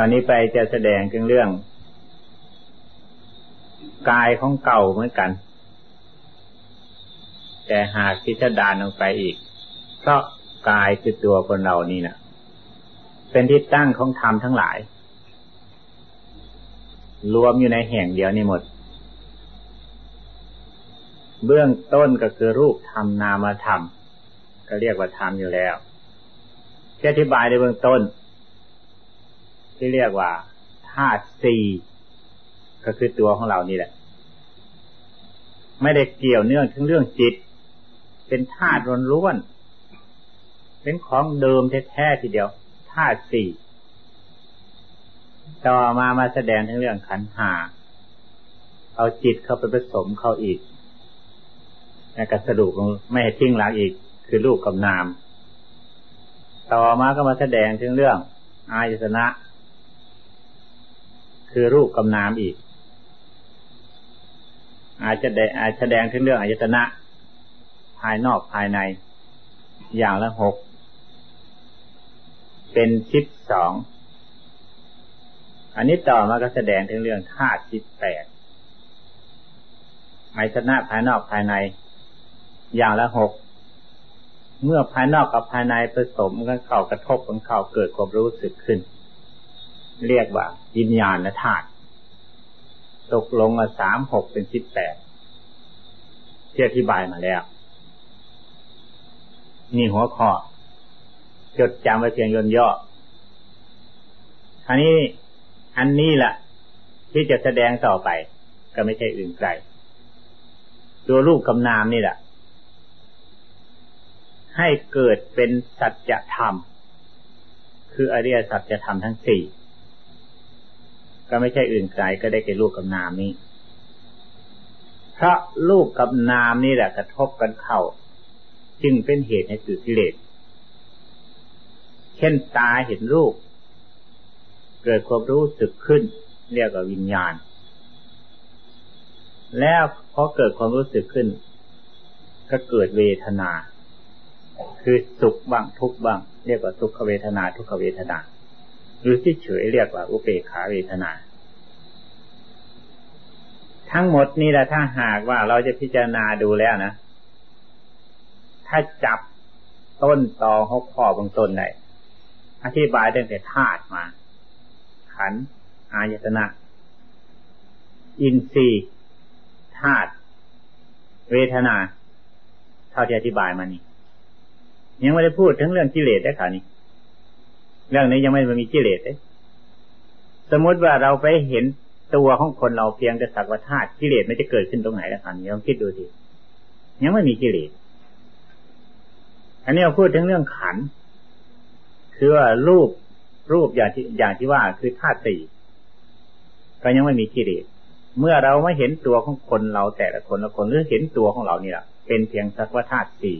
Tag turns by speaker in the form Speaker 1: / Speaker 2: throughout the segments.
Speaker 1: อนนี้ไปจะแสดงถึงเรื่อง กายของเก่าเหมือนกัน แต่หากพิจารณาลงไปอีก เพราะกายคือตัวคนเรานี่นะเป็นที่ตั้งของธรรมทั้งหลาย รวมอยู่ในแห่งเดียวนี่หมด เบื้องต้นก็คือรูปธรรมนามธรรม ก็เรียกว่าธรรมอยู่แล้วที่อธิบายในเบื้องต้น ที่เรียกว่าธาตุสี่ก็คือตัวของเรานี่แหละ ไม่ได้เกี่ยวเนื่องถึงเรื่องจิต เป็นธาตุล้วนเป็นของเดิมแท้ๆทีเดียวธาตุสี่ต่อมามาแสดงถึงเรื่องขันหาเอาจิตเข้าไปผสมเข้าอีกในกระสรุปไม่ให้ทิ้งหลักอีก คือรูปกับนาม ต่อมาก็มาแสดงถึงเรื่อง อายตนะ คือรูปกับนามอีก อาจจะได้อาจแสดงถึงเรื่องอายตนะ ภายนอกภายใน อย่างละหก เป็นชิดสอง อันนี้ต่อมาก็แสดงถึงเรื่องธาตุชิดแปดอายตนะภายนอกภายใน อย่างละหกเมื่อภายนอกกับภายในผสมกันเข้ากระทบกันเข้าเกิดความรู้สึกขึ้น เรียกว่ายินญาณธาตุตกลงมาสามหกเป็นชิดแปดที่อธิบายมาแล้ว นี่หัวข้อ จดจำไว้เพียงย่นย่ออันนี้อันนี้แหละที่จะแสดงต่อไป ก็ไม่ใช่อื่นไกลตัวรูปกำนามนี่แหละ ให้เกิดเป็นสัจธรรม คืออริยสัจธรรมทั้งสี่ ก็ไม่ใช่อื่นไกลก็ได้แก่รูปกับนามนี้เพราะรูปกับนามนี่แหละกระทบกันเข้า จึงเป็นเหตุให้เกิดกิเลสเช่นตาเห็นรูป เกิดความรู้สึกขึ้น เรียกว่าวิญญาณ แล้วพอเกิดความรู้สึกขึ้น ก็เกิดเวทนา คือสุขบ้างทุกข์บ้าง เรียกว่าทุกขเวทนา ทุกขเวทนา หรือที่เฉยเรียกว่าอุเบกขาเวทนา ทั้งหมดนี่แหละถ้าหากว่าเราจะพิจารณาดูแล้วนะ ถ้าจับต้นตอหกข้อบางต้นไหนอธิบายตั้งแต่ธาตุมา ขันอายตนะ อินทรีย์ธาตุเวทนา เท่าที่อธิบายมานี่ ยังไม่ได้พูดถึงเรื่องกิเลสได้ค่ะนี่ เรื่องนี้ยังไม่มีกิเลสเลยสมมติว่าเราไปเห็นตัวของคนเราเพียงแต่สักว่าธาตุกิเลสมันจะเกิดขึ้นตรงไหนแล้วค่ะนี่ลองคิดดูทียังไม่มีกิเลสอันนี้เราพูดถึงเรื่องขันคือว่ารูปรูปอย่างที่อย่างที่ว่าคือธาตุสี่ก็ยังไม่มีกิเลสเมื่อเราไม่เห็นตัวของคนเราแต่ละคนละคนหรือเห็นตัวของเรานี่แหละเป็นเพียงสักว่าธาตุสี่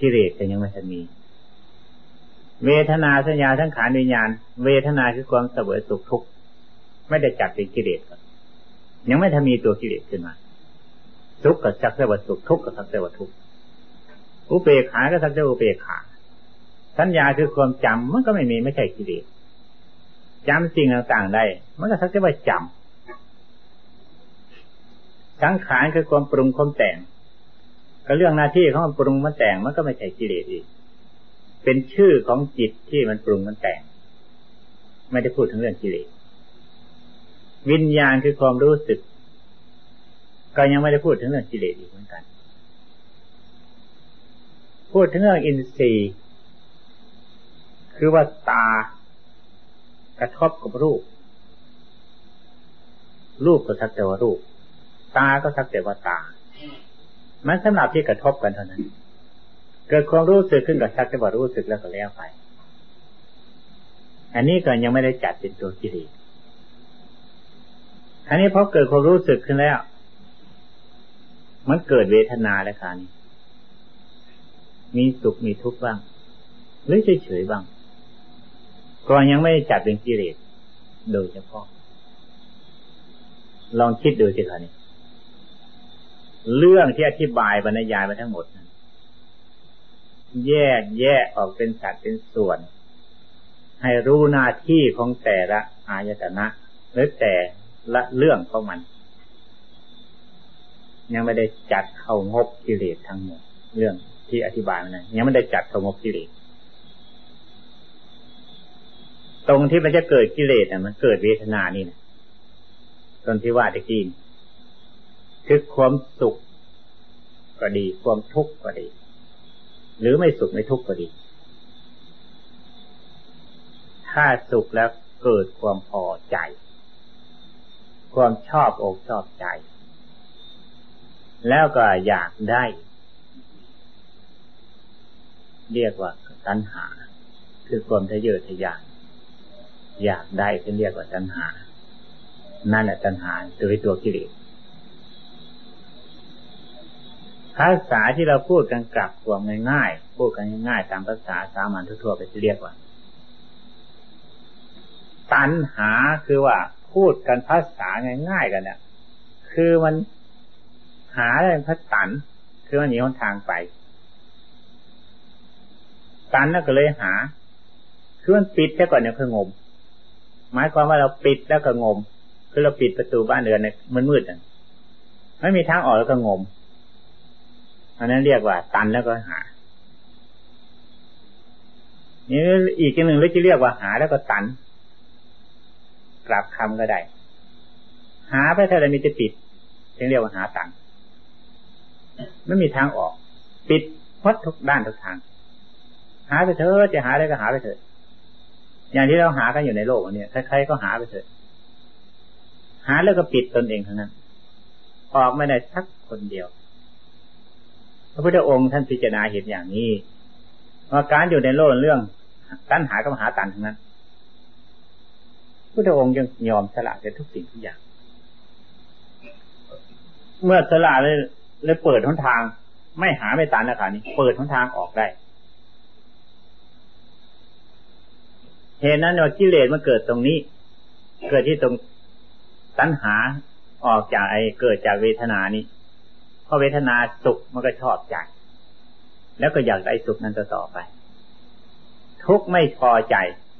Speaker 1: กิเลสจะยังไม่ทันมี เวทนาสัญญาทั้งขานวิญญาณ เวทนาคือความเสวยสุขทุกข์ไม่ได้จัดเป็นกิเลสยังไม่ทันมีตัวกิเลสขึ้นมาทุกข์กับสักแต่ว่าสุขทุกข์กับสักแต่ว่าทุกข์อุเบกขาก็สักแต่อุเบกขา สัญญาคือความจำมันก็ไม่มีไม่ใช่กิเลสจำสิ่งต่างๆได้ มันก็สักแต่ว่าจำสังขารคือความปรุงความแต่ง ก็เรื่องหน้าที่ของมันปรุงมันแต่งมันก็ไม่ใช่กิเลสอีก เป็นชื่อของจิตที่มันปรุงมันแต่ง ไม่ได้พูดถึงเรื่องกิเลสวิญญาณคือความรู้สึก ก็ยังไม่ได้พูดถึงเรื่องกิเลสอีกเหมือนกัน พูดถึงเรื่องอินทรีย์ คือว่าตากระทบกับรูป รูปก็สักแต่ว่ารูป ตาก็สักแต่ว่าตา มันสำหรับที่กระทบกันเท่านั้น กิดความรู้สึกขึ้นกับสักแต่ว่ารู้สึกแล้วก็แล้วไป อันนี้ก็ยังไม่ได้จัดเป็นตัวกิเลสอันนี้พอเกิดความรู้สึกขึ้นแล้ว มันเกิดเวทนาแล้วค่ะนี่มีสุขมีทุกข์บ้าง หรือเฉยๆบ้าง ก็ยังไม่จัดเป็นกิเลสโดยเฉพาะ ลองคิดดูสิคะนี่ เรื่องที่อธิบายบรรยายมาทั้งหมด แยกแยกออกเป็นสัตว์เป็นส่วน ให้รู้หน้าที่ของแต่ละอายตนะหรือแต่ละเรื่องของมัน ยังไม่ได้จัดเข้างบกิเลสทั้งหมดเรื่องที่อธิบายมานะยังไม่ได้จัดเข้างบกิเลสตรงที่มันจะเกิดกิเลสอะมันเกิดเวทนานี่นะตอนที่ว่าตะกี้คือความสุขก็ดี ความทุกข์ก็ดี หรือไม่สุขไม่ทุกข์ก็ดี ถ้าสุขแล้วเกิดความพอใจ ความชอบอกชอบใจ แล้วก็อยากได้ เรียกว่าตัณหา คือความทะเยอทะยานอยากได้ที่เรียกว่าตัณหา นั่นแหละตัณหาตัวตัวกิเลส ภาษาที่เราพูดกันกลับความง่ายๆพูดกันง่ายๆตามภาษาสามัญทั่วๆไปจะเรียกว่า ตัณหาคือว่าพูดกันภาษาง่าย ๆ กันเนี่ยคือมันหาอะไรพัดตันคือมันหนีหนทางไป ตันนั่นก็เลยหา คือมันปิดแค่ก่อนเนี่ยคืองม หมายความว่าเราปิดแล้วก็งม คือเราปิดประตูบ้านเรือนเนี่ยมันมืดอะไม่มีทางออกแล้วก็งม อันนั้นเรียกว่า ตันแล้วก็หานี่อีกอย่างหนึ่งเราจะเรียกว่าหาแล้วก็ตัน กลับคำก็ได้ หาไปเท่าไรมีจะปิดจึงเรียกว่าหาตันไม่มีทางออก ปิดพัดทุกด้านทุกทาง หาไปเถอะจะหาอะไรก็หาไปเถอะอย่างที่เราหากันอยู่ในโลกนี้ใครๆก็หาไปเถอะหาแล้วก็ปิดตนเองเท่านั้น ออกไม่ได้สักคนเดียว ระพุทธองค์ท่านพิจารณาเห็นอย่างนี้ว่าการอยู่ในโลกเรื่องตัณหากับหาตันทั้งนั้นพุทธองค์ยังยอมสละในทุกสิ่งทุกอย่าง เมื่อสละเลยเลยเปิดหนทาง ไม่หาไม่ตันแล้วค่ะนี่เปิดหนทางออกได้เหตุนั้นว่ากิเลสมันเกิดตรงนี้ เกิดที่ตรงตัณหาออกจากไอ้เกิดจากเวทนานี้ พอเวทนาสุขมันก็ชอบใจ แล้วก็อยากได้สุขนั้นต่อไป ทุกไม่พอใจ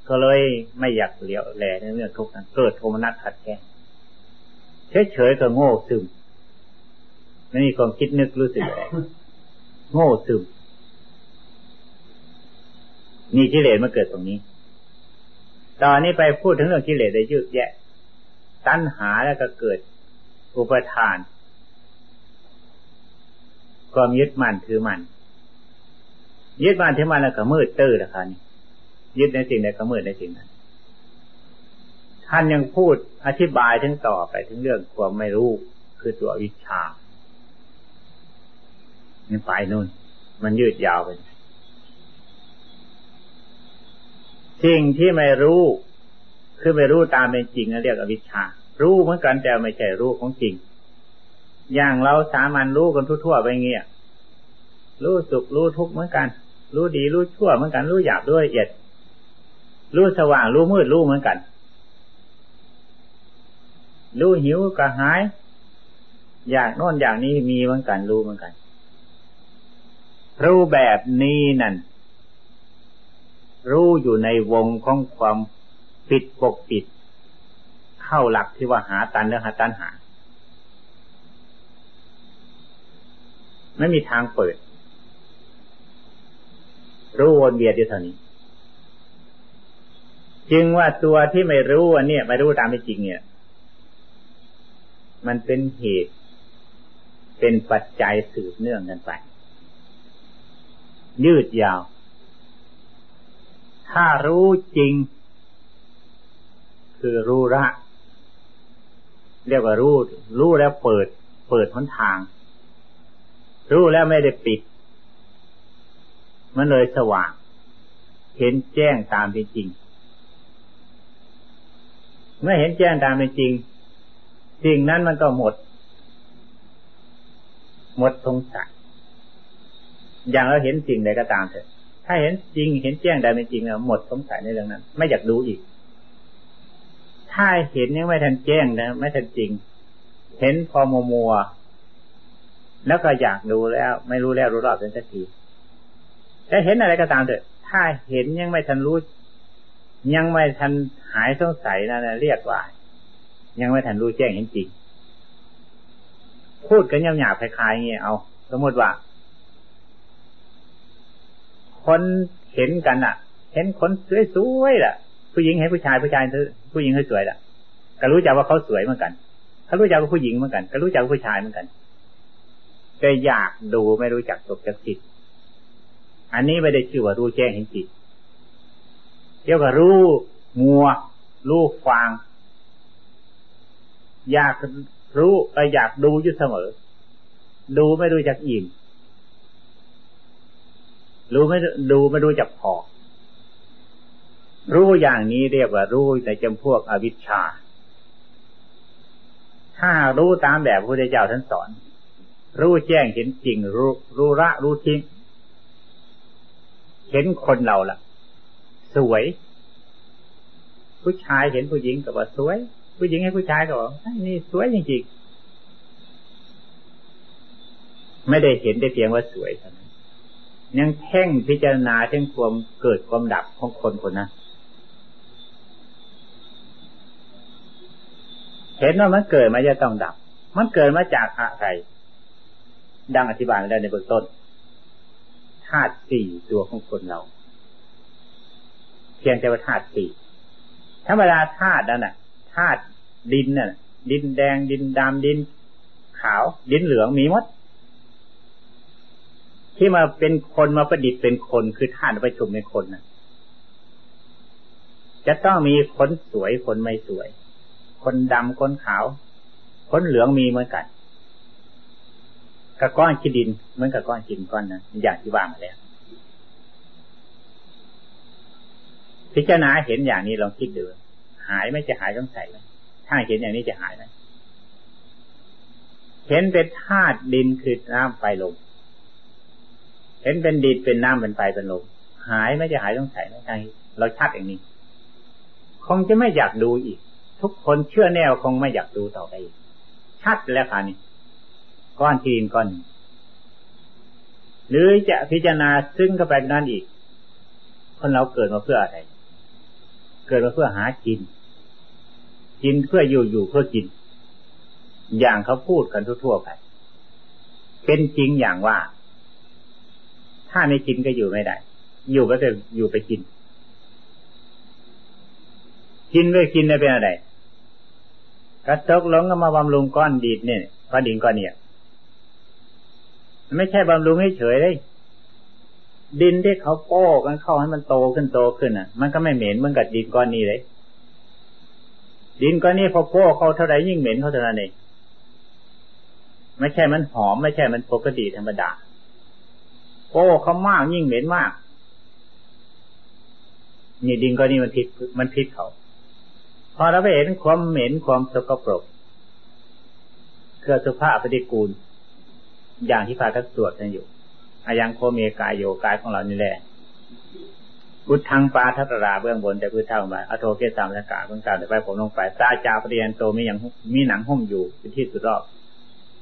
Speaker 1: ก็เลยไม่อยากเหลียวแลในเรื่องทุกข์นั้นเกิดโทมนัสขัดแย้งเฉยๆก็โง่ซึมไม่มีความคิดนึกรู้สึกอะไรโง่ซึมนี่กิเลสมันเกิดตรงนี้ ตอนนี้ไปพูดถึงเรื่องกิเลสได้ยืดแยะ ตัณหาแล้วก็เกิด อุปทาน ความยึดมั่นถือมั่นยึดมั่นถือมั่นแล้วก็มืดตื้อละคันี่ยึดในสิ่งใดก็มืดในสิ่งนั้นท่านยังพูดอธิบายถึงต่อไปถึงเรื่องความไม่รู้คือตัววิชานี่ไปนู่น มันยืดยาวไปสิ่งที่ไม่รู้ คือไม่รู้ตามเป็นจริงเรียกอวิชชา รู้เหมือนกันแต่ไม่ใช่รู้ของจริง อย่างเราสามัญรู้กันทั่วๆไปเงี้ยรู้สุขรู้ทุกข์เหมือนกัน รู้ดีรู้ชั่วเหมือนกัน รู้หยาบรู้ละเอียด รู้สว่างรู้มืดรู้เหมือนกัน รู้หิวกระหาย อยากโน่นอยางนี้มีเหมือนกัน รู้เหมือนกัน รู้แบบนี้นั่นรู้อยู่ในวงของความปิดปกปิด เข้าหลักที่ว่าหาตันแล้วหาตันหา ไม่มีทางเปิด รู้วนเวียนอยู่เท่านี้ จึงว่าตัวที่ไม่รู้อันนี้ไม่รู้ตามไม่จริงเนี่ย มันเป็นเหตุ เป็นปัจจัยสืบเนื่องกันไป ยืดยาว ถ้ารู้จริง คือรู้ละเรียกว่ารู้ รู้แล้วเปิด เปิดหนทาง รู้แล้วไม่ได้ปิด มันเลยสว่าง เห็นแจ้งตามเป็นจริง เมื่อเห็นแจ้งตามเป็นจริง สิ่งนั้นมันก็หมด หมดสงสัยอย่างเราเห็นสิ่งใดก็ตามเถอะถ้าเห็นจริง เห็นแจ้งได้เป็นจริงแล้วหมดสงสัยในเรื่องนั้น ไม่อยากดูอีก ถ้าเห็นยังไม่ทันแจ้งนะ ไม่ทันจริง เห็นพอมัวมัว แล้วก็อยากดูแล้ว ไม่รู้แล้วรู้รอบเป็นสักทีแต่เห็นอะไรก็ตามเถอะ ถ้าเห็นยังไม่ทันรู้ ยังไม่ทันหายสงสัยนั่นเรียกว่า ยังไม่ทันรู้แจ้งเห็นจริง พูดกันหยาบๆคล้ายๆเงี้ยเอา สมมติว่า คนเห็นกันอะ เห็นคนสวยๆล่ะ ผู้หญิงเห็นผู้ชายผู้ชายผู้หญิงสวยล่ะ ก็รู้จักว่าเขาสวยเหมือนกันเขารู้จักว่าผู้หญิงเหมือนกัน ก็รู้จักว่าผู้ชายเหมือนกัน แต่อยากดูไม่รู้จักตกจักจิต อันนี้ไม่ได้ชื่อว่ารู้แจ้งเห็นจิตเรียกว่ารู้งัว รู้ฟาง อยากรู้ไปอยากดูอยู่เสมอ ดูไม่รู้จักอิ่มรู้ไม่ดูไม่รู้จักพอ รู้อย่างนี้เรียกว่ารู้ในจำพวกอวิชชา ถ้ารู้ตามแบบพระพุทธเจ้าท่านสอน รู้แจ้งเห็นจริง รู้รู้ละรู้ทิ้งเห็นคนเราล่ะ สวย ผู้ชายเห็นผู้หญิงก็ว่าสวย ผู้หญิงให้ผู้ชายก็บอกนี่สวยจริงๆไม่ได้เห็นได้เพียงว่าสวยเท่านั้นยังแท่งพิจารณาถึงความเกิดความดับของคนคนนั้นเห็นว่ามันเกิดมาจะต้องดับ มันเกิดมาจากอะไร ดังอธิบายมาได้ในเบื้องต้นธาตุสี่ตัวของคนเรา เพียงแต่ว่าธาตุสี่ธรรมดาธาตุนั่นน่ะธาตุดินน่ะ ดินแดงดินดำดิน ขาว ดินเหลืองมีหมดที่มาเป็นคนมาประดิษฐ์เป็นคนคือธาตุประชุมในคนนะจะต้องมีคนสวยคนไม่สวย คนดำคนขาว คนเหลืองมีเหมือนกัน กับก้อนขี้ดินเหมือนกับก้อนหินก้อนนั้นอย่างที่ว่ามาแล้ว พิจารณาเห็นอย่างนี้ลองคิดดูหายไม่จะหายต้องใส่ไหมถ้าเห็นอย่างนี้จะหายไหมเห็นเป็นธาตุดินคือน้ำไฟลมเห็นเป็นดินเป็นน้ำเป็นไฟเป็นลมหายไม่จะหายต้องใส่ไหมทางเราชัดอย่างนี้ คงจะไม่อยากดูอีก ทุกคนเชื่อแน่วคงไม่อยากดูต่อไปอีกชัดแล้วค่ะนี่ ก้อนทีนก้อน หรือจะพิจารณาซึ่งเข้าไปนั่นอีก คนเราเกิดมาเพื่ออะไร เกิดมาเพื่อหากิน กินเพื่ออยู่อยู่เพื่อกิน อย่างเขาพูดกันทั่วๆไป เป็นจริงอย่างว่า ถ้าไม่กินก็อยู่ไม่ได้ อยู่ก็จะอยู่ไปกิน กินไ่กินได้เป็นอะไรกระตกลงก็มาบำรุงก้อนดีดเนี่ยก้อนดินก้อนเนี่ย ไม่ใช่บำรุงให้เฉยเลย ดินที่เขาโป้กันเข้าให้มันโตขึ้นโตขึ้นอะ มันก็ไม่เหม็นเหมือนกับดินก้อนนี้เลย ดินก้อนนี้พอโป้เขาเท่าไรยิ่งเหม็นเขาเท่านั้นเองไม่ใช่มันหอม ไม่ใช่มันปกติธรรมดาโป้เขามากยิ่งเหม็นมากนี่ดินก้อนนี้มันพิษมันพิษเขา พอเราไปเห็นความเหม็นความสกปรก เครือสุภาพปฏิกูล อย่างที่พากันสวดกันอยู่อายังโคเมกายโยกายของเรานี่แหละพุทธังปาทัตราเบื้องบนแต่พื้นเท่ามาอโทเกสามสกาเบื้องกลางแต่ไปผมลงไปตาจาปเรียนโตมีอย่างมีหนังหุ้มอยู่เป็นที่สุดรอบ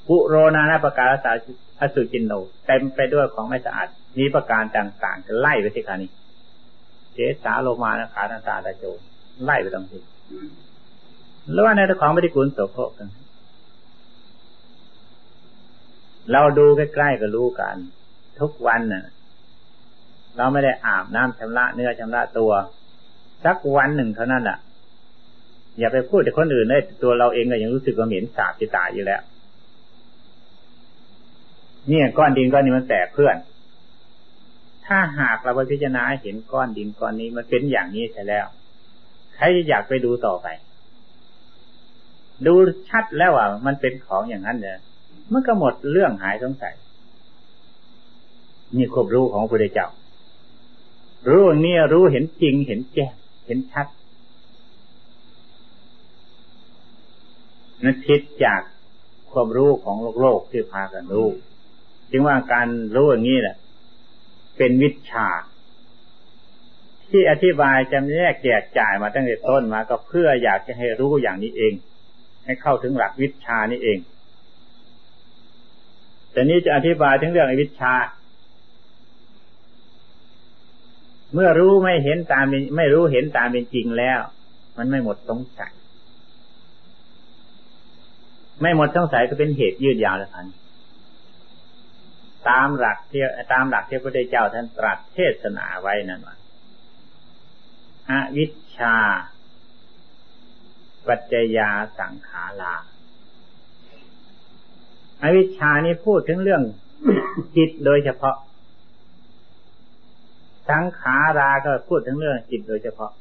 Speaker 1: ปุโรนานาประการสาอสุจินโนเต็มไปด้วยของไม่สะอาดมีประการต่างๆจะไล่ไปที่คานี้เจสาโลมานะขาตาตาตาโจ ไล่ไปตรงที่แล้วว่าในของไม่ได้กุลโสโครกกัน เราดูใกล้ๆก็รู้กัน ทุกวันน่ะ เราไม่ได้อาบน้ำชำระเนื้อชำระตัว สักวันหนึ่งเท่านั้นอะ อย่าไปพูดแต่คนอื่นเลยตัวเราเองก็ยังรู้สึกว่าเหม็นสาบจิตายอยู่แล้ว เนี่ยก้อนดินก้อนนี้มันแตกเพื่อน ถ้าหากเราไปพิจารณาเห็นก้อนดินก้อนนี้มันเป็นอย่างนี้ใช่แล้ว ใครจะอยากไปดูต่อไป ดูชัดแล้วว่ามันเป็นของอย่างนั้นเลย มันก็หมดเรื่องหายสงสัย นี่ควบรู้ของพระพุทธเจ้า รู้อย่างนี้รู้เห็นจริงเห็นแจ้งเห็นชัดนั่นทิศจากความรู้ของโลกโลกที่พากันรู้ จึงว่าการรู้อย่างนี้แหละ เป็นวิชา ที่อธิบายจำแนกแจกจ่ายมาตั้งแต่ต้นมาก็เพื่ออยากจะให้รู้อย่างนี้เอง ให้เข้าถึงหลักวิชานี้เอง แต่นี้จะอธิบายถึงเรื่องอวิชชา เมื่อรู้ไม่เห็นตามไม่รู้เห็นตามเป็นจริงแล้ว มันไม่หมดสงสัย ไม่หมดสงสัยก็เป็นเหตุยืดยาวแล้วท่านตามหลักที่ตามหลักที่พระพุทธเจ้าท่านตรัสเทศนาไว้นั่นว่าอวิชชา ปัจจยาสังขารา อวิชชานี้พูดถึงเรื่องจิตโดยเฉพาะ สังขาราก็พูดถึงเรื่องจิตโดยเฉพาะ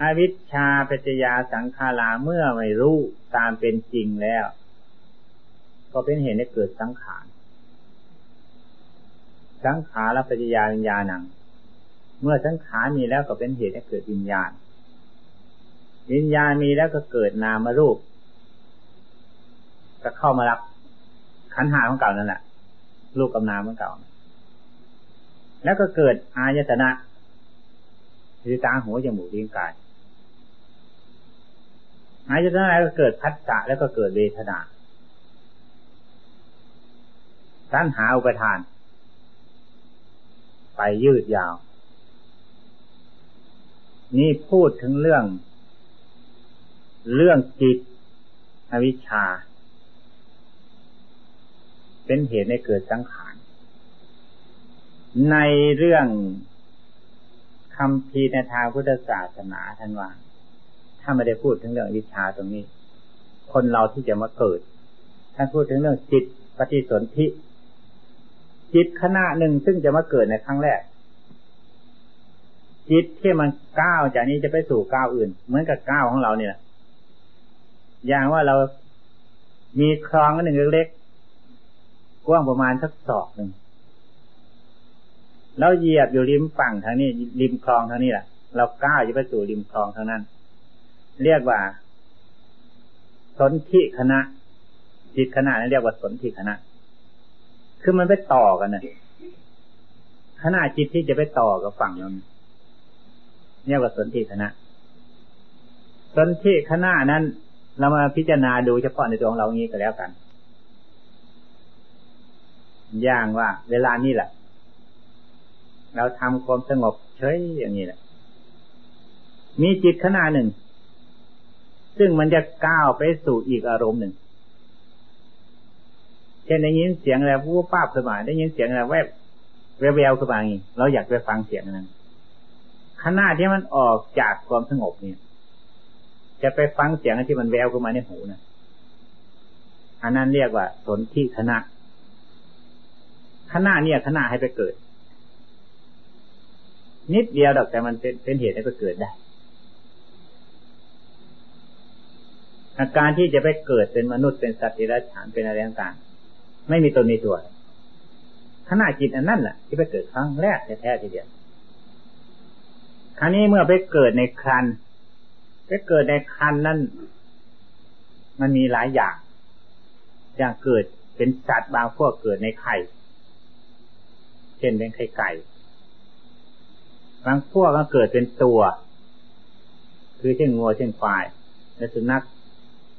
Speaker 1: อวิชชาปัจจยาสังขาราเมื่อไม่รู้ตามเป็นจริงแล้ว ก็เป็นเหตุให้เกิดสังขาร สังขารปัจจยาวิญญาณัง เมื่อสังขารมีแล้วก็เป็นเหตุให้เกิดวิญญาณ วิญญาณมีแล้วก็เกิดนามรูป ก็เข้ามารับขันหาของเก่านั่นแหละรูปกำนามของเก่า แล้วก็เกิดอายตนะคือตาหัวจมูกลิ้นกายอายตนะแล้วก็เกิดพัฒนาแล้วก็เกิดเวทนาตัณหาอุปทาน ไปยืดยาว นี่พูดถึงเรื่อง เรื่องจิตอวิชชา เป็นเหตุให้เกิดสังขาร ในเรื่องคำพีในทางพุทธศาสนาท่านว่า ถ้าไม่ได้พูดถึงเรื่องวิชาตรงนี้ คนเราที่จะมาเกิด ท่านพูดถึงเรื่องจิตปฏิสนธิจิตขณะหนึ่งซึ่งจะมาเกิดในครั้งแรก จิตที่มันก้าวจากนี้จะไปสู่ก้าวอื่น เหมือนกับก้าวของเราเนี่ยอย่างว่าเรามีคลองหนึ่งเล็กก ว้างประมาณสักศอกหนึ่งแล้วเหยียบอยู่ริมฝั่งทางนี้ ริมคลองทางนี้แหละเราก้าวจะไปสู่ริมคลองทางนั้น เรียกว่า สนธิคณะ จิตคณะนั้นเรียกว่าสนธิคณะ คือมันไปต่อกันนะขณะจิตที่จะไปต่อกับฝั่งนั้นเรียกว่าสนธิคณะ สนธิคณะนั้น เรามาพิจารณาดูเฉพาะในตัวของเรางี้ก็แล้วกัน อย่างว่า เวลานี้แหละ เราทำความสงบเฉยอย่างนี้แหละ มีจิตขณะหนึ่ง ซึ่งมันจะก้าวไปสู่อีกอารมณ์หนึ่ง เช่นได้ยินเสียงอะไรวูบป้าบขึ้นมาได้ยินเสียงอะไรแวบแววขึ้นมาอย่างนี้เราอยากไปฟังเสียงนั้นขณะที่มันออกจากความสงบเนี่ย จะไปฟังเสียงที่มันแววขึ้นมาในหูนะอันนั้นเรียกว่าสนที่คณะ ขณะเนี่ยขณะให้ไปเกิด นิดเดียวดอกแต่มันเป็นเป็นเหตุให้ไปเกิดได้อาการที่จะไปเกิดเป็นมนุษย์เป็นสัตว์ที่รัฉานเป็นอะไรต่างๆไม่มีตนในตัวขณะจิตอันนั้นแหละที่ไปเกิดครั้งแรกแท้ๆทีเดียวครั้นี้เมื่อไปเกิดในครันไปเกิดในครันนั้นมันมีหลายอย่าง อย่างเกิดเป็นสัตว์บางพวกเกิดในไข่ เช่นเป็นไข่ไก่บางพวกก็เกิดเป็นตัว คือเช่นงัวเช่นควายและสุนัข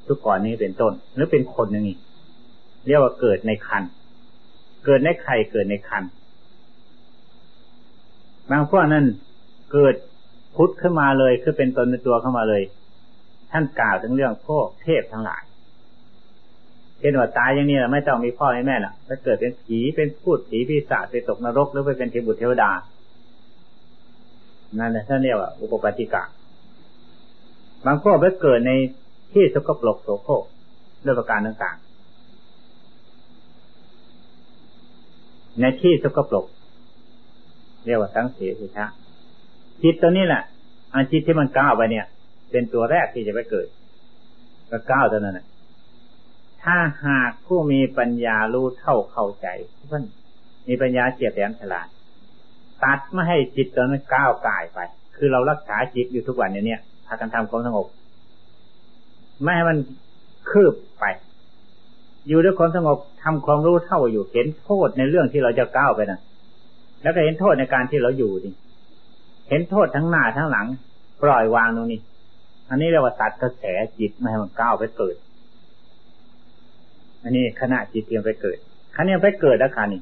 Speaker 1: ทุกก่อนนี้เป็นต้น หรือเป็นคนอย่างนี้เรียกว่าเกิดในคันเกิดในไข่เกิดในคันบางพวกนั้นเกิดพุทธขึ้นมาเลยคือเป็นตนในตัวเข้ามาเลย ท่านกล่าวถึงเรื่องพวกเทพทั้งหลาย เช่นว่าตายอย่างนี้แหละไม่ต้องมีพ่อให้แม่ล่ะถ้าเกิดเป็นผีเป็นพูดผีปีศาจไปตกนรกหรือไปเป็นเทวบุตรเทวดา นั่นแหละท่านเรียกว่าอุปปาติกะบางพวกไปเกิดในที่สกปรกโสโครกด้วยประการต่างๆ ในที่สกปรกเรียกว่าสังเสริชะจิตตัวนี้แหละอันจิตที่มันก้าวไปเนี่ย เป็นตัวแรกที่จะไปเกิด ก็ก้าวตัวนั้นแหละ ถ้าหากผู้มีปัญญารู้เท่าเข้าใจเพื่อนมีปัญญาเฉียบแหลมฉลาดตัดไม่ให้จิตตอนนั้นก้าวกายไป คือเรารักษาจิตอยู่ทุกวันเนี่ยพากันทำความสงบไม่ให้มันคืบไป อยู่ด้วยความสงบทำความรู้เท่าอยู่เห็นโทษในเรื่องที่เราจะก้าวไปนะแล้วก็เห็นโทษในการที่เราอยู่ดิเห็นโทษทั้งหน้าทั้งหลัง ปล่อยวางตรงนี้ อันนี้เรียกว่าตัดกระแสจิตไม่ให้มันก้าวไปเกิด อันนี้ขณะจิตเตียมไปเกิดขณะนี้ไปเกิดแล้วค่ะนี่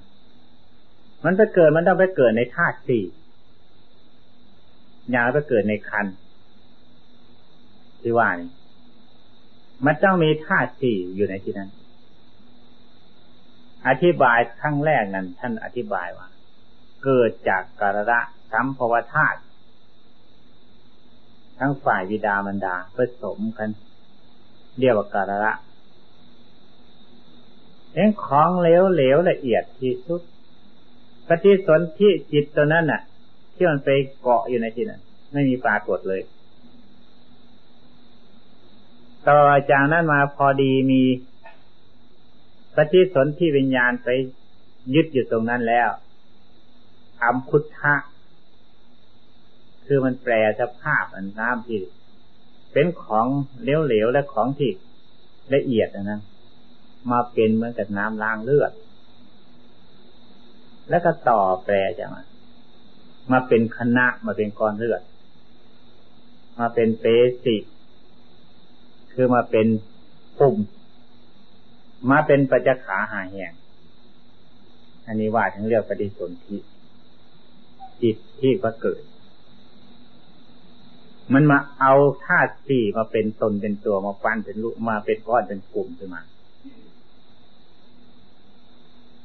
Speaker 1: มันไปเกิดมันต้องไปเกิดในธาตุสี่ยาไปเกิดในคันที่ว่านี่มันต้องมีธาตุสี่อยู่ในที่นั้น อธิบายครั้งแรกนั้น ท่านอธิบายว่า เกิดจากกระสัมภวธาตุทั้งฝ่ายวิดามันดาผสมกัน เรียกว่ากระ เองของเหลวเหลวละเอียดที่สุด ปฏิสนธิจิตตัวนั้นน่ะ ที่มันไปเกาะอยู่ในที่นั้นไม่มีปรากฏเลย ต่อจากนั้นมาพอดีมีปฏิสนธิวิญญาณไปยึดอยู่ตรงนั้นแล้วอัมพุทธะคือมันแปลสภาพอันน้ำที่ เป็นของเหลวๆและของที่ละเอียดนะ มาเป็นเหมือนกับน้ำล้างเลือด แล้วก็ต่อแปลจะมามาเป็นคณะมาเป็นก้อนเลือด มาเป็นเปสิคือมาเป็นปุ่ม มาเป็นปัจจขาหาแหงอันนี้ว่าถึงเรียกปฏิสนธิจิตที่ก็เกิด มันมาเอาธาตุสี่มาเป็นตนเป็นตัวมาปั้นเป็นลูกมาเป็นก้อนเป็นกลุ่มขึ้นมา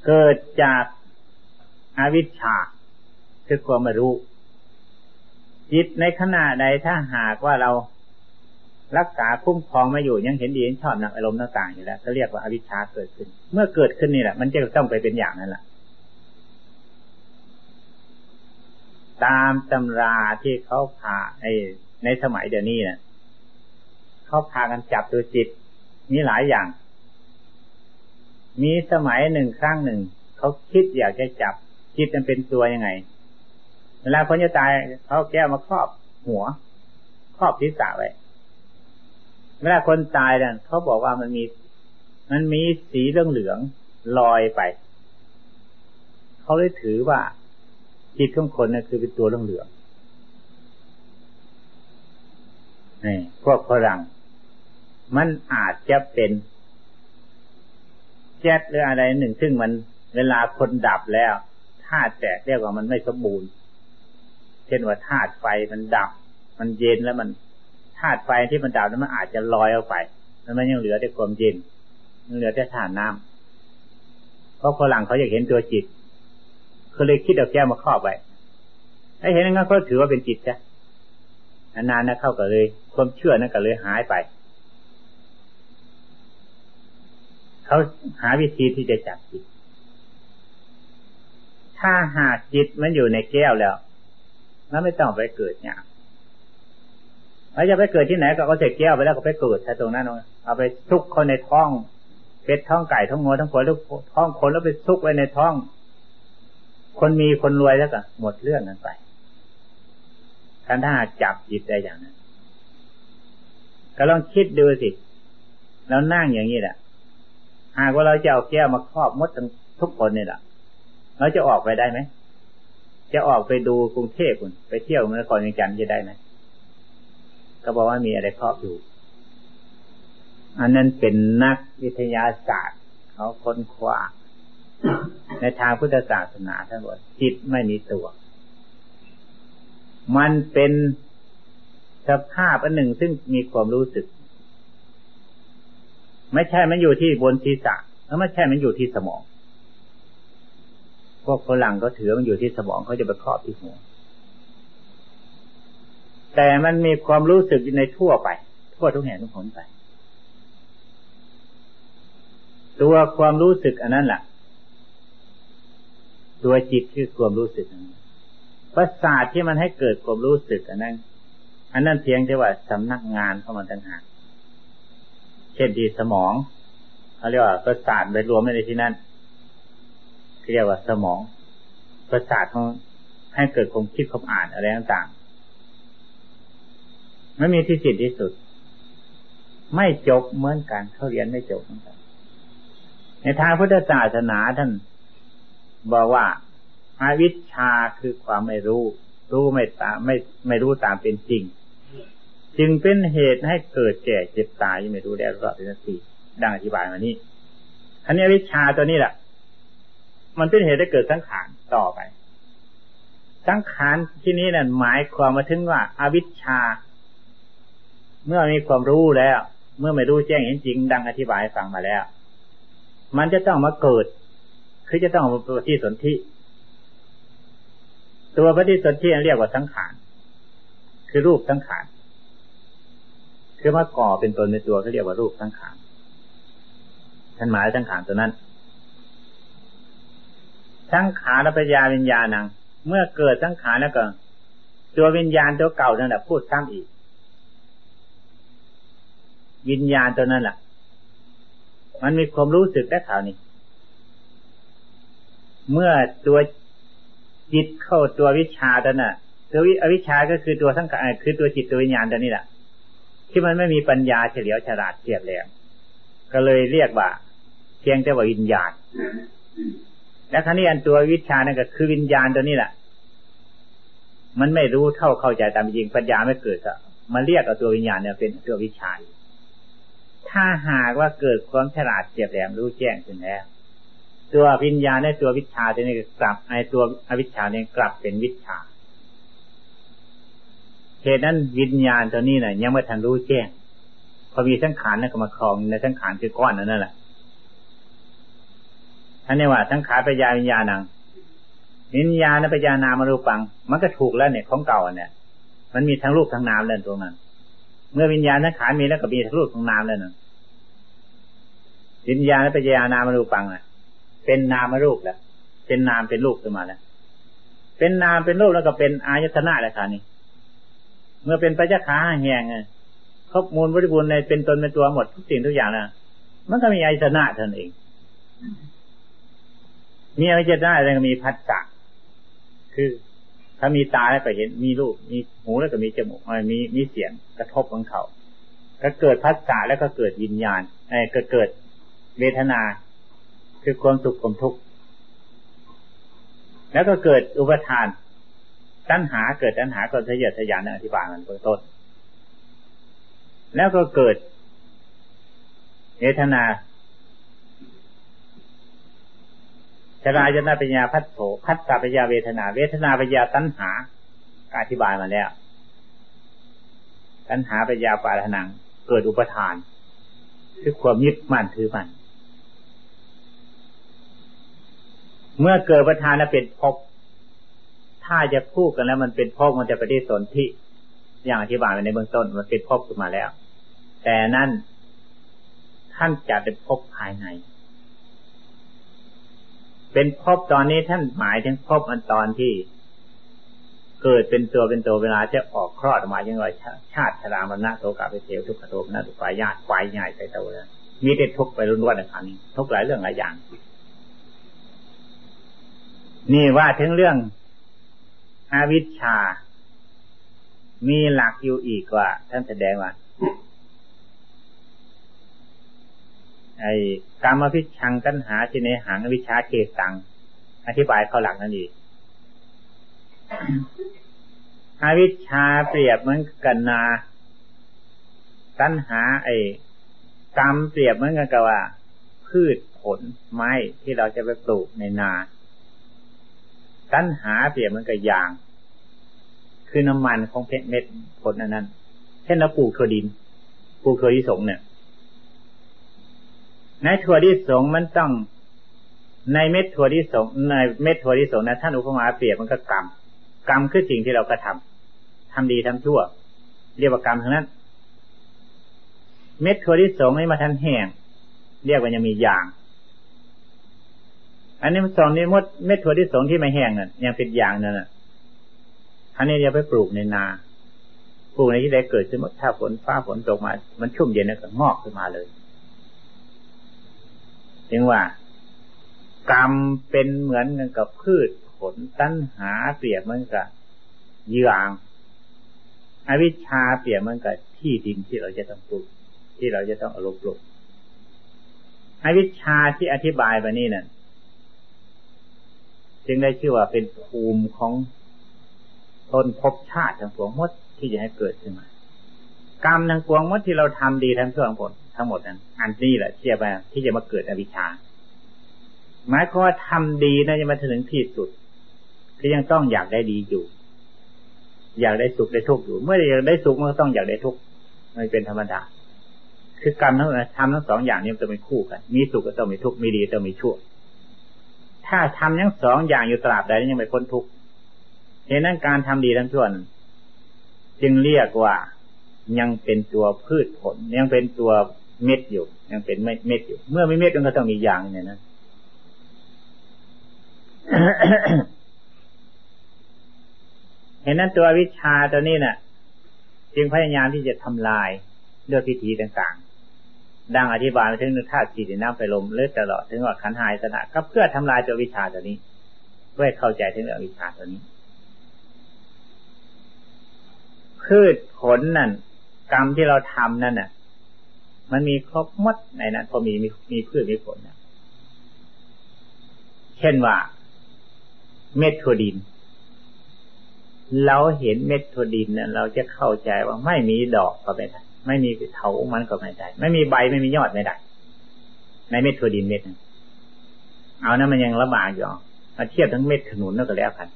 Speaker 1: เกิดจากอาวิชชาคือความไม่รู้ จิตในขณะใดถ้าหากว่าเรารักษาคุ้มครองมาอยู่ยังเห็นดีเห็นชอบนักอารมณ์ต่างๆอยู่แล้วก็เรียกว่าอาวิชชาเกิดขึ้น เมื่อเกิดขึ้นนี่แหละ มันจะต้องไปเป็นอย่างนั้นแหละตามตำราที่เขาพาไอในสมัยเดี๋ยวนี้นะเขาพากันจับตัวจิตมีหลายอย่าง มีสมัยหนึ่งครั้งหนึ่ง เขาคิดอยากจะจับจิตมันเป็นตัวยังไง เวลาคนจะตายเขาแก้วมาครอบหัว ครอบศีรษะไว้เวลาคนตายเนี่ยเขาบอกว่ามันมี มันมีสีเรื่องเหลืองลอยไป เขาเลยถือว่าจิตของคนน่ะคือเป็นตัวเรื่องเหลืองนี่พวกฝรั่งมันอาจจะเป็น แจ๊ดหรืออะไรหนึ่ง ซึ่งมันเวลาคนดับแล้วธาตุแตกเรียกว่ามันไม่สมบูรณ์ เช่นว่าธาตุไฟมันดับ มันเย็นแล้วมันธาตุไฟที่มันดับนั้นมันอาจจะลอยออกไปแล้วมันยังเหลือแต่ความเย็นยังเหลือแต่ธาตุน้ำเพราะฝรั่งเขาอยากเห็นตัวจิตเขาเลยคิดเอาแก้วมาครอบไว้ถ้าเห็นงั้นก็ถือว่าเป็นจิตจ้ะนานๆนะเข้าก็เลย ความเชื่อนั้นก็เลยหายไป เขาหาวิธีที่จะจับจิต ถ้าหากจิตมันอยู่ในแก้วแล้วมันไม่ต้องไปเกิดเนี่ยเราจะไปเกิดที่ไหนก็เอาเศษแก้วไปแล้วก็ไปเกิดแค่ตรงนั้นเอาไปซุกคนในท้องเป็ดท้องไก่ท้องงัวท้องควายแล้วท้องคนแล้วไปซุกไว้ในท้อง คนมีคนรวยแล้วก็หมดเรื่องนั้นไปการถ้าจับจิตได้อย่างนั้น ก็ลองคิดดูสิเรานั่งอย่างนี้แหละ หากว่าเราจะเอาแก้วมาครอบมดทั้งทุกคนเนี่ยแหละเราจะออกไปได้ไหมจะออกไปดูกรุงเทพคุณไปเที่ยวเมืองก่อนยังจันจะได้ไหมก็บอกว่ามีอะไรครอบอยู่ อันนั้นเป็นนักวิทยาศาสตร์ เขาค้นคว้าในทางพุทธศาสนาทั้งหมดจิตไม่มีตัว มันเป็นสภาพอันหนึ่งซึ่งมีความรู้สึก ไม่ใช่มันอยู่ที่บนศีรษะแล้วไม่ใช่มันอยู่ที่สมอง พวกฝรั่งก็ถือมันอยู่ที่สมองเขาจะไปครอบที่หัว แต่มันมีความรู้สึกในทั่วไป ทั่วทุกแห่งทุกคนไป ตัวความรู้สึกอันนั้นแหละตัวจิตคือความรู้สึกนั้นประสาทที่มันให้เกิดความรู้สึกอันนั้น อันนั้นเพียงแต่ว่าสำนักงานเข้ามาต่างหาก เช่นที่สมองเขาเรียกว่าประสาทไปรวมในที่นั้นเรียกว่าสมอง ประสาทของให้เกิดความคิดความอ่านอะไรต่างๆไม่มีที่สิทที่สุด ไม่จบเหมือนกันเขาเรียนไม่จบเหมือนกัน ในทางพุทธศาสนาท่านบอกว่าอวิชชาคือความไม่รู้ รู้ไม่ตามไม่ไม่รู้ตามเป็นจริง จึงเป็นเหตุให้เกิดแก่เจ็บตายยังไม่รู้ได้รอดเป็นสี่ดังอธิบายมานี้อันนี้วิชาตัวนี้แหละมันเป็นเหตุให้เกิดสังขารต่อไป สังขารที่นี้นั่นหมายความมาถึงว่าอาวิชชา เมื่อมีความรู้แล้ว เมื่อไม่รู้แจ้งเห็นจริง ดังอธิบายฟังมาแล้ว มันจะต้องมาเกิด คือจะต้องมาปฏิสนธิตัวปฏิสนธิเรียกว่าสังขารคือรูปสังขาร คือมาก่อเป็นตนในตัวเขาเรียกว่ารูปสังขารท่านหมายสังขารตัวนั้นสังขารปัญญาวิญญาณัง เมื่อเกิดสังขารแล้วก็ ตัววิญญาณตัวเก่านั่นแหละพูดซ้ำอีก วิญญาณตัวนั้นแหละมันมีความรู้สึกแต่ข่าวนี้ เมื่อตัวจิตเข้าตัววิชาตัวน่ะ ตัววิอวิชาก็คือตัวสังขารคือตัวจิตตัววิญญาณตัวนี้แหละ ที่มันไม่มีปัญญาเฉลียวฉลาดเฉียบแหลมก็เลยเรียกว่า เพียงแต่ว่าวิญญาณและครั้นี้อันตัววิชานั่นก็คือวิญญาณตัวนี้แหละมันไม่รู้เท่าเข้าใจตามจริงปัญญาไม่เกิดอะมันเรียกเอาตัววิญญาณเนี่ยเป็นตัววิชาถ้าหากว่าเกิดความฉลาดเฉียบแหลมรู้แจ้งขึ้นแล้วตัววิญญาณในตัววิชาตัวนี้กลับไอตัวอวิชาเนี่ยกลับเป็นวิชา เหตุนั้นวิญญาณตัวนี้นี่ยยังไม่ทันรู้แจ้งพอมีสังขารนั่นก็มาคลองในสังขารคือก้อนนั่นแหละท่านนี้ว่าสังขารปัญญาวิญญาณังวิญญาณปัญญานามารูปัง มันก็ถูกแล้วเนี่ยของเก่าเนี่ย มันมีทั้งรูปทั้งนามเลยตรงนั้น เมื่อวิญญาณสังขารมีแล้วก็มีทั้งรูปทั้งนามเลยนั่นวิญญาณปัญญานามารูปังอะ เป็นนามรูปแล้วเป็นนามเป็นรูปขึ้นมาแล้วเป็นนามเป็นรูปแล้วก็เป็นอายตนะแล้วค่ะนี่ เมื่อเป็นปัจจขาแห่งครบมูลบริบูรณ์ในเป็นตนเป็นตัวหมดทุกสิ่งทุกอย่างนะมันก็มีอายตนะเท่านั้นเองมีอะไรจะได้อะไรก็มีพัฒนาคือ ถ้ามีตาแล้วก็เห็นมีรูปมีหูแล้วก็มีจมูกมีมีเสียงกระทบของเขาก็เกิดพัฒนาแล้วก็เกิดวิญญาณไอ้ก็เกิดเวทนา คือความสุขความทุกข์แล้วก็เกิดอุปทาน ตัณหาเกิดตัณหาก็ทะเยอทะยานอธิบายมันเบื้องต้น แล้วก็เกิดเวทนาชรายนาปัญญาพัฒโสพัฒตาปัญญาเวทนา เวทนาปัญญาตัณหาอธิบายมาแล้วตัณหาปัญญาปาทนัง เกิดอุปทาน คือความยึดมั่นถือมั่นเมื่อเกิดประธานแล้วเป็นภพ ถ้าจะพูดกันแล้วมันเป็นภพมันจะไปที่สนที่อย่างอธิบายไปในเบื้องต้นมันเป็นภพขึ้นมาแล้ว แต่นั่นท่านจะเป็นภพภายใน เป็นภพตอนนี้ท่านหมายถึงภพอันตอนที่เกิดเป็นตัวเป็นตัวเวลาจะออกคลอดออกมาอย่างไรชาติชรามรณะโสกาไปเทวทุกขโทมนะทุกฝ่ายญาติฝ่ายใหญ่ไปเตาเลยมีแต่ทุกไปรุนวันในครั้งนี้ทุกหลายเรื่องหลายอย่าง นี่ว่าถึงเรื่อง อาวิชชา มีหลักอยู่อีกว่า ท่านแสดงว่าไอ้กรรมพิชังตัณหาที่ในหังวิชาเกตัง อธิบายเขาหลังนั่นเองอวิชาเปรียบเหมือนกันนา ตัณหา ไอ้กรรมเปรียบเหมือนกันกับว่า พืชผลไม้ที่เราจะไปปลูกในนา ตัณหาเปรียบมือนกับยาง คือน้ำมันของเพชรเม็ดผลนั้นเช่นเราปลูกถั่วดินปลูกถั่วที่สงเนี่ย ในถั่วที่สงมันต้องในเม็ดถั่วที่สงในเม็ดถั่วที่สงนะท่านอุปมาเปรียบมันก็กรรมกรรมคือสิ่งที่เรากระทาทำดีทำชั่ว เรียกว่ากรรมทั้งนั้น เม็ดถั่วที่สงไม่มาทันแห้งเรียกว่ายังมียาง อันนี้สองนี้มดเม็ดถั่วที่สงที่ไม่แห้งนั่นยังเป็นอย่างนั่นน่ะอันนี้จะไปปลูกในนาปลูกในที่ใดเกิดขึ้นถ้าฝนฟ้าฝนตกมา มันชุ่มเย็นแล้วก็งอกขึ้นมาเลยจึงว่ากรรมเป็นเหมือนกับพืชผลตัณหาเปรียบเหมือนกับเยื่องอวิชชาเปรียบเหมือนกับที่ดินที่เราจะต้องปลูกที่เราจะต้องอารมณ์ปลูกอวิชชาที่อธิบายไปนี่นั่น จึงได้ชื่อว่าเป็นภูมิของตนภพชาติทั้งปวงมดที่จะให้เกิดขึ้นมา กรรมทั้งปวงมดที่เราทำดีทั้งส่วนผลทั้งหมดนั้น อันนี้แหละเทียบไปที่จะมาเกิดอวิชชา หมายความว่าทำดีนะจะมาถึงที่สุดก็ยังต้องอยากได้ดีอยู่ อยากได้สุขได้ทุกข์อยู่ เมื่ออยากได้สุขมันก็ต้องอยากได้ทุกข์มันเป็นธรรมดาคือกรรมทั้งทำทั้งสองอย่างนี้มันจะเป็นคู่กัน มีสุขก็ต้องมีทุกข์มีดีก็ต้องมีชั่ว ถ้าทำทั้งสองอย่างอยู่ตราบใดยังไม่พ้นทุกข์เหตุนั้นการทำดีทั้งชั่วจึงเรียกว่ายังเป็นตัวพืชผล ยังเป็นตัวเม็ดอยู่ ยังเป็นเม็ดอยู่ เมื่อไม่เม็ดมันก็ต้องมียางเนี่ยนะเห็นนั้นตัววิชาตัวนี้นะ่ะ จึงพยายามที่จะทำลายด้วยพิธีต่างๆ ดังอธิบายไปถึงธาตุสี่น้ำไปลมเลือดตลอดถึงว่าขันหายสนะก็เพื่อทำลายตัววิชาตัวนี้ เพื่อเข้าใจถึงเรื่องวิชาตัวนี้ พืชผลนั่น กรรมที่เราทำนั่นน่ะ มันมีครบมดในนั้นพอมีมีมีพืชมีผลนะเช่นว่า เม็ดถั่วดิน เราเห็นเม็ดถั่วดินนี่ยเราจะเข้าใจว่าไม่มีดอกก็ไม่ได้ ไม่มีเถามันก็ไม่ได้ ไม่มีใบไม่มียอดไม่ได้ ในเม็ดถั่วดินเม็ดนึงเอานะมันยังระบากอยู่มาเทียบทั้งเม็ดขนุนนั่นก็แล้วกัน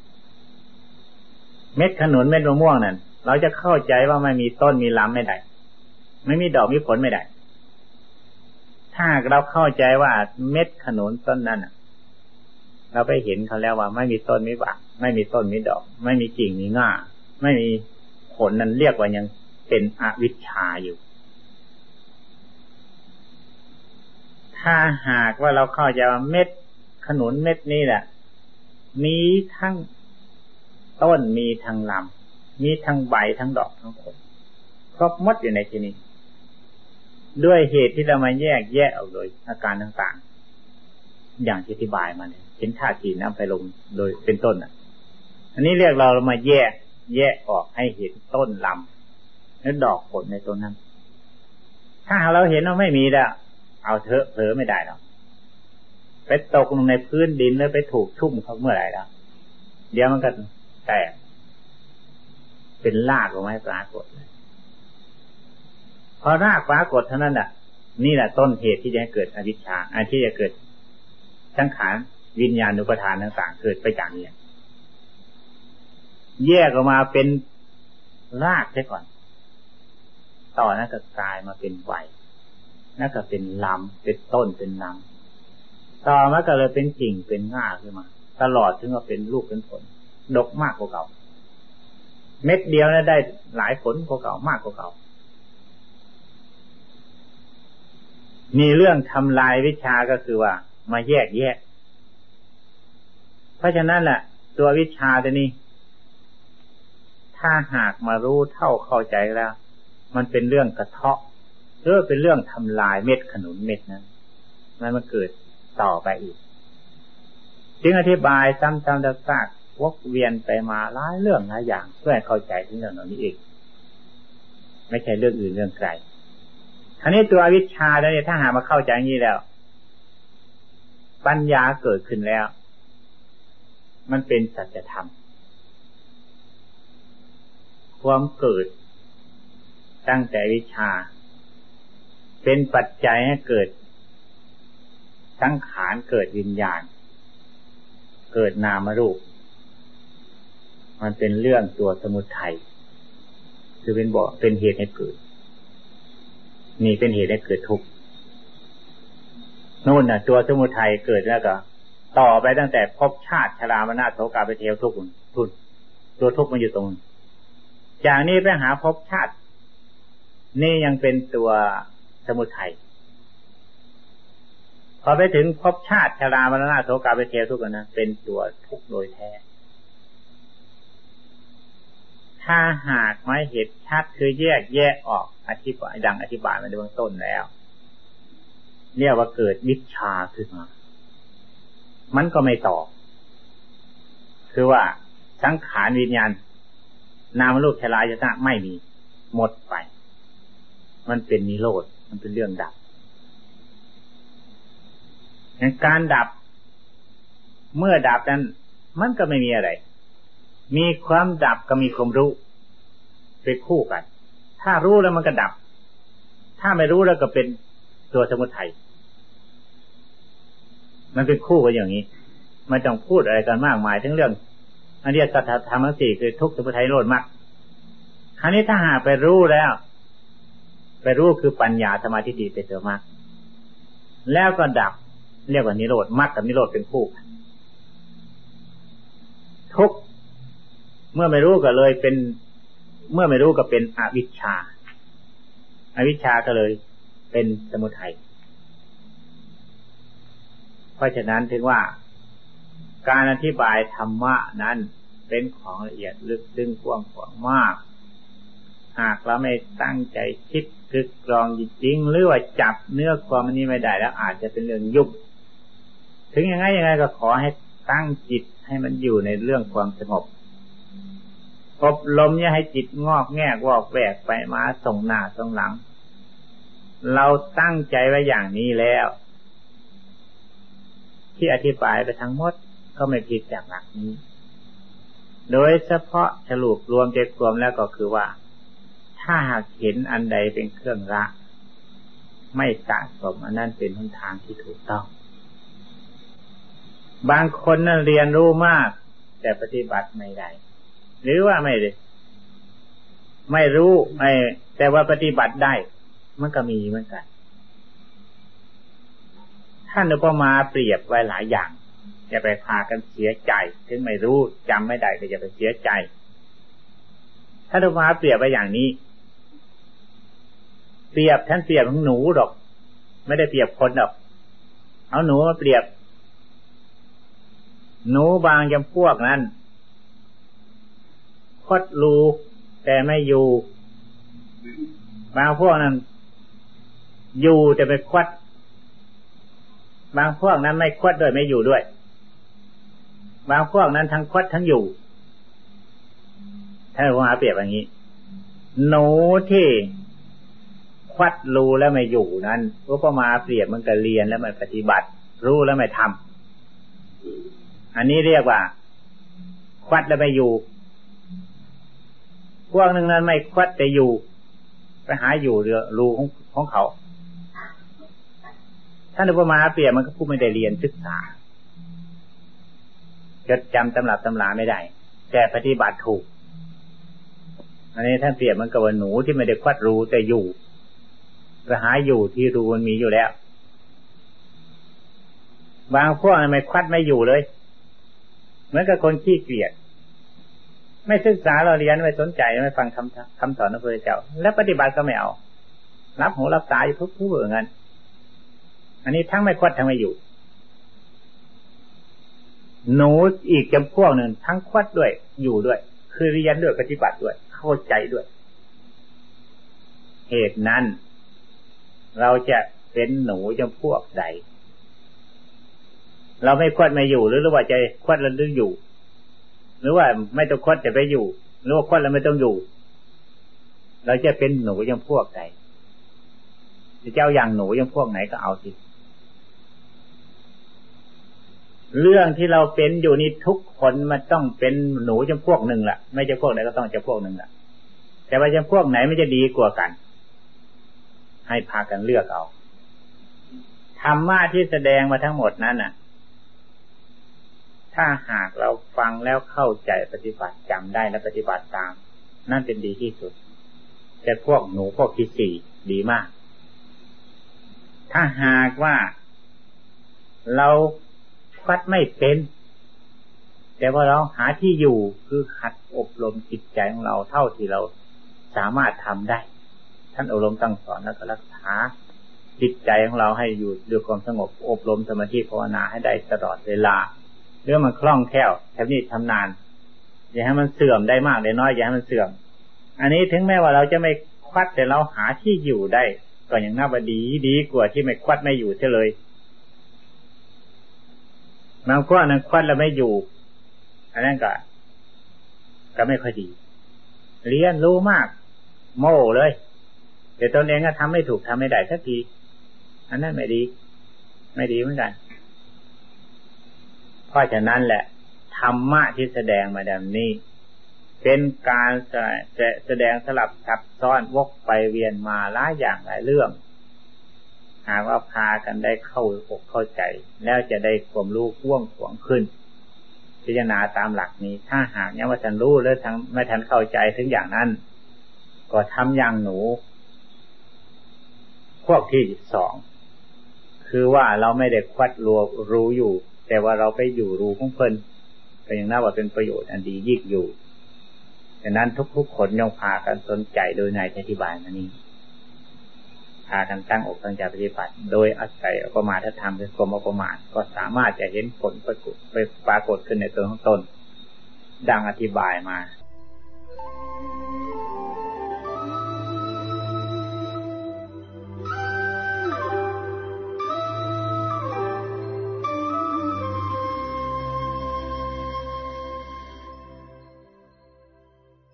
Speaker 1: เม็ดขนุนเม็ดมะม่วงนั่นเราจะเข้าใจว่าไม่มีต้นมีลำไม่ได้ ไม่มีดอกมีผลไม่ได้ ถ้าเราเข้าใจว่าเม็ดขนุนต้นนั้นเราไปเห็นเขาแล้วว่าไม่มีต้นมีบักไม่มีต้นมีดอก ไม่มีกิ่งมีง่าไม่มีผลนั้นเรียกว่ายัง เป็นอวิชชาอยู่ ถ้าหากว่าเราเข้าใจว่าเม็ดขนุนเม็ดนี้แหละมีทั้งต้นมีทั้งลำมีทั้งใบทั้งดอกทั้งผลครบมดอยู่ในที่นี้ ด้วยเหตุที่เรามาแยกแยกออกโดยอาการต่างๆ อย่างที่อธิบายมาเนี่ยเป็นธาตุจีน้ำไฟลมโดยเป็นต้นอะ อันนี้เรียกเรามาแยกแยกออกให้เห็นต้นลำ และดอกผลในต้นนั้น ถ้าเราเห็นว่าไม่มีแล้วเอาเถอะเผลอไม่ได้หรอกไปตกลงในพื้นดินแล้วไปถูกชุ่มเขาเมื่อไหร่แล้วเดี๋ยวมันก็แตกเป็นรากออกมาให้ปรากฏพอรากปรากฏเท่านั้นอะ นี่แหละต้นเหตุที่จะเกิดอวิชชาอันที่จะเกิดทั้งขานวิญญาณอุปทานต่างๆเกิดไปจากนี้แยกออกมาเป็นรากใช่ก่อน ต่อนั้นก็กลายมาเป็นใบนั่นก็เป็นลำเป็นต้นเป็นลำต่อมาก็เลยเป็นกิ่งเป็นง่าขึ้นมา ตลอดถึงว่าเป็นลูกเป็นผล ดกมากกว่าเก่า เม็ดเดียวนะได้หลายผลกว่าเก่ามากกว่าเก่า มีเรื่องทำลายวิชาก็คือว่า มาแยกแยก เพราะฉะนั้นแหละตัววิชาตัวนี้ ถ้าหากมารู้เท่าเข้าใจแล้ว มันเป็นเรื่องกระเทาะหรือเป็นเรื่องทำลายเม็ดขนุนเม็ดนั้นมันมาเกิดต่อไปอีก จึงอธิบายซ้ำๆซากวกเวียนไปมาหลายเรื่องหลายอย่างเพื่อให้เข้าใจถึงเรื่องเหล่านี้เองไม่ใช่เรื่องอื่นเรื่องไกลทีนี้ตัววิชาแล้วเนี่ยถ้าหามาเข้าใจอย่างนี้แล้ว ปัญญาเกิดขึ้นแล้ว มันเป็นสัจธรรม ความเกิด ตั้งแต่วิชา เป็นปัจจัยให้เกิดสังขารเกิดวิญญาณ เกิดนามรูป มันเป็นเรื่องตัวสมุทัยคือเป็นบ่อเป็นเหตุให้เกิด นี่เป็นเหตุให้เกิดทุกข์นู่นน่ะ ตัวสมุทัยเกิดแล้วก็ ต่อไปตั้งแต่พบชาติชรามนาโสกาไปเทวทุกข์ทุนตัวทุกข์มันอยู่ตรง จากนี้ไปหาพบชาติ นี่ยังเป็นตัวสมุทัยพอไปถึงพบชาติชรามนาโสกาไปเทวทุกข์นะเป็นตัวทุกข์โดยแท้ ถ้าหากไม่เห็นชัดคือแยกแยกออกอธิบายดังอธิบายมาในเบื้องต้นแล้วเรียกว่าเกิดวิชาขึ้นมา มันก็ไม่ตอบ คือว่าสังขารวิญญาณ นามรูปชลายะไม่มี หมดไป มันเป็นนิโรธมันเป็นเรื่องดับการดับ เมื่อดับนั้น มันก็ไม่มีอะไร มีความดับก็มีความรู้เป็นคู่กัน ถ้ารู้แล้วมันก็ดับ ถ้าไม่รู้แล้วก็เป็นตัวสมุทัยมันเป็นคู่กันอย่างนี้ไม่ต้องพูดอะไรกันมากมายทั้งเรื่องอันนี้สัทธรรมสี่คือทุกสมุทัยโลดมากคราวนี้ถ้าหากไปรู้แล้ว ไปรู้คือปัญญาสมาธิดีไปเสมากแล้วก็ดับเรียกว่านิโรธมรรคกับนิโรธเป็นคู่ทุกเมื่อไม่รู้ก็เลยเป็น เมื่อไม่รู้ก็เป็นอวิชชาอวิชชาก็เลยเป็นสมุทัยเพราะฉะนั้นถึงว่าการอธิบายธรรมะนั้นเป็นของละเอียดลึกซึ้งกว้างขวางมาก หากเราไม่ตั้งใจคิด คึกกรองจริงหรือว่าจับเนื้อความนี้ไม่ได้แล้ว อาจจะเป็นเรื่องยุบถึงยังไงยังไงก็ขอให้ตั้งจิตให้มันอยู่ในเรื่องความสงบอบลมอย่าให้จิตงอกแงกวอกแวกไปมาส่งหน้าส่งหลัง เราตั้งใจไว้อย่างนี้แล้ว ที่อธิบายไปทั้งหมดก็ไม่ผิดจากหลักนี้ โดยเฉพาะฉลุปรวมใจรวมแล้วก็คือว่า ถ้าหากเห็นอันใดเป็นเครื่องละ ไม่สะสมอันนั้นเป็นหนทางที่ถูกต้อง บางคนนั้นเรียนรู้มาก แต่ปฏิบัติไม่ได้ หรือว่าไม่ได้ไม่รู้ไม่แต่ว่าปฏิบัติได้ มันก็มีเหมือนกัน ท่านอุปมาเปรียบไว้หลายอย่างอย่าไปพากันเสียใจ ถึงไม่รู้จำไม่ได้ก็อย่าไปเสียใจ ถ้าเรามาเปรียบไปอย่างนี้ ปรียบท่านเปรียบของหนูหรอก ไม่ได้เปรียบคนหรอก เอาหนูมาเปรียบ หนูบางจำพวกนั้นคดรูแต่ไม่อยู่ บางพวกนั้น อยู่แต่ไปควดบางพวกนั้นไม่ควดด้วยไม่อยู่ด้วย บางพวกนั้นทั้งควดทั้งอยู่ถ้าว่าเปรียบอย่างนี้ หนูที่ ควัดรู้แล้วไม่อยู่นั้นอุปมาเปรียบมันก็เรียนแล้วไม่ปฏิบัติ รู้แล้วไม่ทำอันนี้เรียกว่า ควัดแล้วไม่อยู่ พวกหนึ่งนั้นไม่ควัดแต่อยู่ ไปหาอยู่เรือรูของของเขาท่านอุปมาเปรียบมันก็ผู้ไม่ได้เรียนศึกษาจดจำตำรับตำราไม่ได้ แต่ปฏิบัติถูก อันนี้ท่านเปรียบมันกับว่าหนูที่ไม่ได้ควัดรู้แต่อยู่ กระหายอยู่ที่รูมันมีอยู่แล้ว บางพวกไม่ควัดไม่อยู่เลย เหมือนกับคนขี้เกียจไม่ศึกษาเราเรียนไม่สนใจไม่ฟังคำคำสอนของพระเจ้า แล้วปฏิบัติก็ไม่เอา รับหูรับตาอยู่ทุกผู้เหมือนกันอันนี้ทั้งไม่ควัดทั้งไม่อยู่ หนูอีกจำพวกหนึ่งทั้งควัดด้วยอยู่ด้วย คือเรียนด้วยปฏิบัติด้วย เข้าใจด้วย เหตุนั้น เราจะเป็นหนูจำพวกใด เราไม่ควดไม่อยู่หรือว่าใจควดแล้วดึงอยู่ หรือว่าไม่ต้องควดแต่ไปอยู่ หรือว่าควดแล้วไม่ต้องอยู่ เราจะเป็นหนูจำพวกใดจะเจ้าอย่างหนูจำพวกไหนก็เอาสิ เรื่องที่เราเป็นอยู่นี่ทุกคนมันต้องเป็นหนูจำพวกหนึ่งแหละไม่จะพวกไหนก็ต้องจะพวกหนึ่งแหละแต่ว่าจะพวกไหนไม่จะดีกว่ากัน ให้พากันเลือกเอาธรรมะที่แสดงมาทั้งหมดนั้นน่ะ ถ้าหากเราฟังแล้วเข้าใจปฏิบัติจำได้และปฏิบัติตาม นั่นเป็นดีที่สุด แต่พวกหนูพวกที่สี่ดีมาก ถ้าหากว่าเราวัดไม่เป็น แต่ว่าเราหาที่อยู่คือหัดอบรมจิตใจของเราเท่าที่เราสามารถทำได้ ท่านอบรมตั้งสอนแล้วก็รักษาจิตใจของเราให้อยู่ด้วยความสงบอบรมสมาธิภาวนาให้ได้ตลอดเวลาเรื่องมันคล่องแคล่วแทบนี้ทำนาน อย่าให้มันเสื่อมได้มากได้น้อยอย่าให้มันเสื่อม อันนี้ถึงแม้ว่าเราจะไม่ควัดแต่เราหาที่อยู่ได้ก็ยังน่าบดีดีกว่าที่ไม่ควัดไม่อยู่เฉยเลยบางพวกนั้นควัดแล้วไม่อยู่ อันนั้นก็ก็ไม่ค่อยดี เรียนรู้มาก โม่เลย แต่ตนเองก็ทำไม่ถูกทำไม่ได้สักที อันนั้นไม่ดี ไม่ดีเหมือนกัน เพราะฉะนั้นแหละธรรมะที่แสดงมาแบบนี้ เป็นการแสดงสลับซับซ้อนวกไปเวียนมาหลายอย่างหลายเรื่อง หากว่าพากันได้เข้าอกเข้าใจ แล้วจะได้ความรู้พ่วงขวงขึ้น พิจารณาตามหลักนี้ ถ้าหากยังว่าทันรู้แล้วทั้งไม่ทันเข้าใจถึงอย่างนั้น ก็ทำอย่างหนู พวกที่สองคือว่าเราไม่ได้ควัดรัวรู้อยู่ แต่ว่าเราไปอยู่รู้ของเพลินก็ยังน่าว่าเป็นประโยชน์อันดียิ่งอยู่ดังนั้นทุกๆคนย่อมพากันสนใจโดยในอธิบายมานี้พากันตั้งอกตั้งใจปฏิบัติ โดยอาศัยอประมาทธรรมเป็นกรมอประมาทก็สามารถจะเห็นผลปรากฏไปปรากฏขึ้นในตัวของตน ดังอธิบายมา